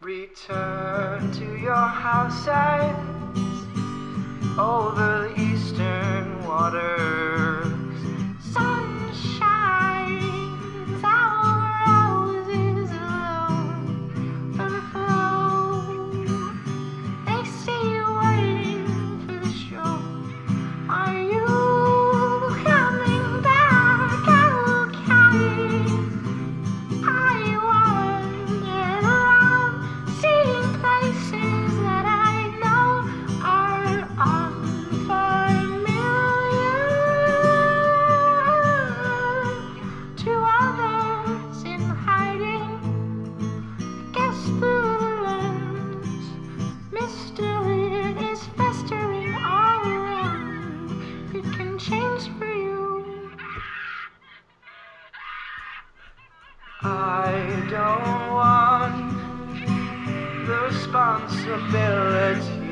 Return to your houses over the eastern waters. I don't want the responsibility.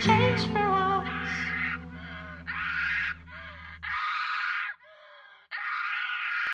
Change. me